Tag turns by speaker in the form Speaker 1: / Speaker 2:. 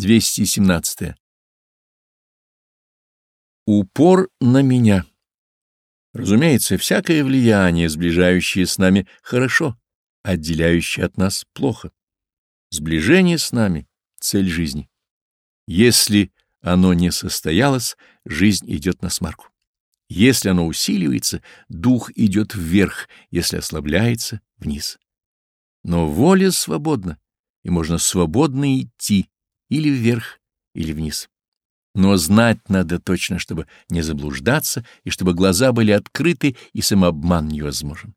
Speaker 1: 217. Упор на меня. Разумеется, всякое влияние, сближающее с нами, хорошо, отделяющее от нас плохо. Сближение с нами — цель жизни. Если оно не состоялось, жизнь идет на смарку. Если оно усиливается, дух идет вверх, если ослабляется — вниз. Но воля свободна, и можно свободно идти, или вверх, или вниз. Но знать надо точно, чтобы не заблуждаться, и чтобы глаза были открыты, и самообман невозможен.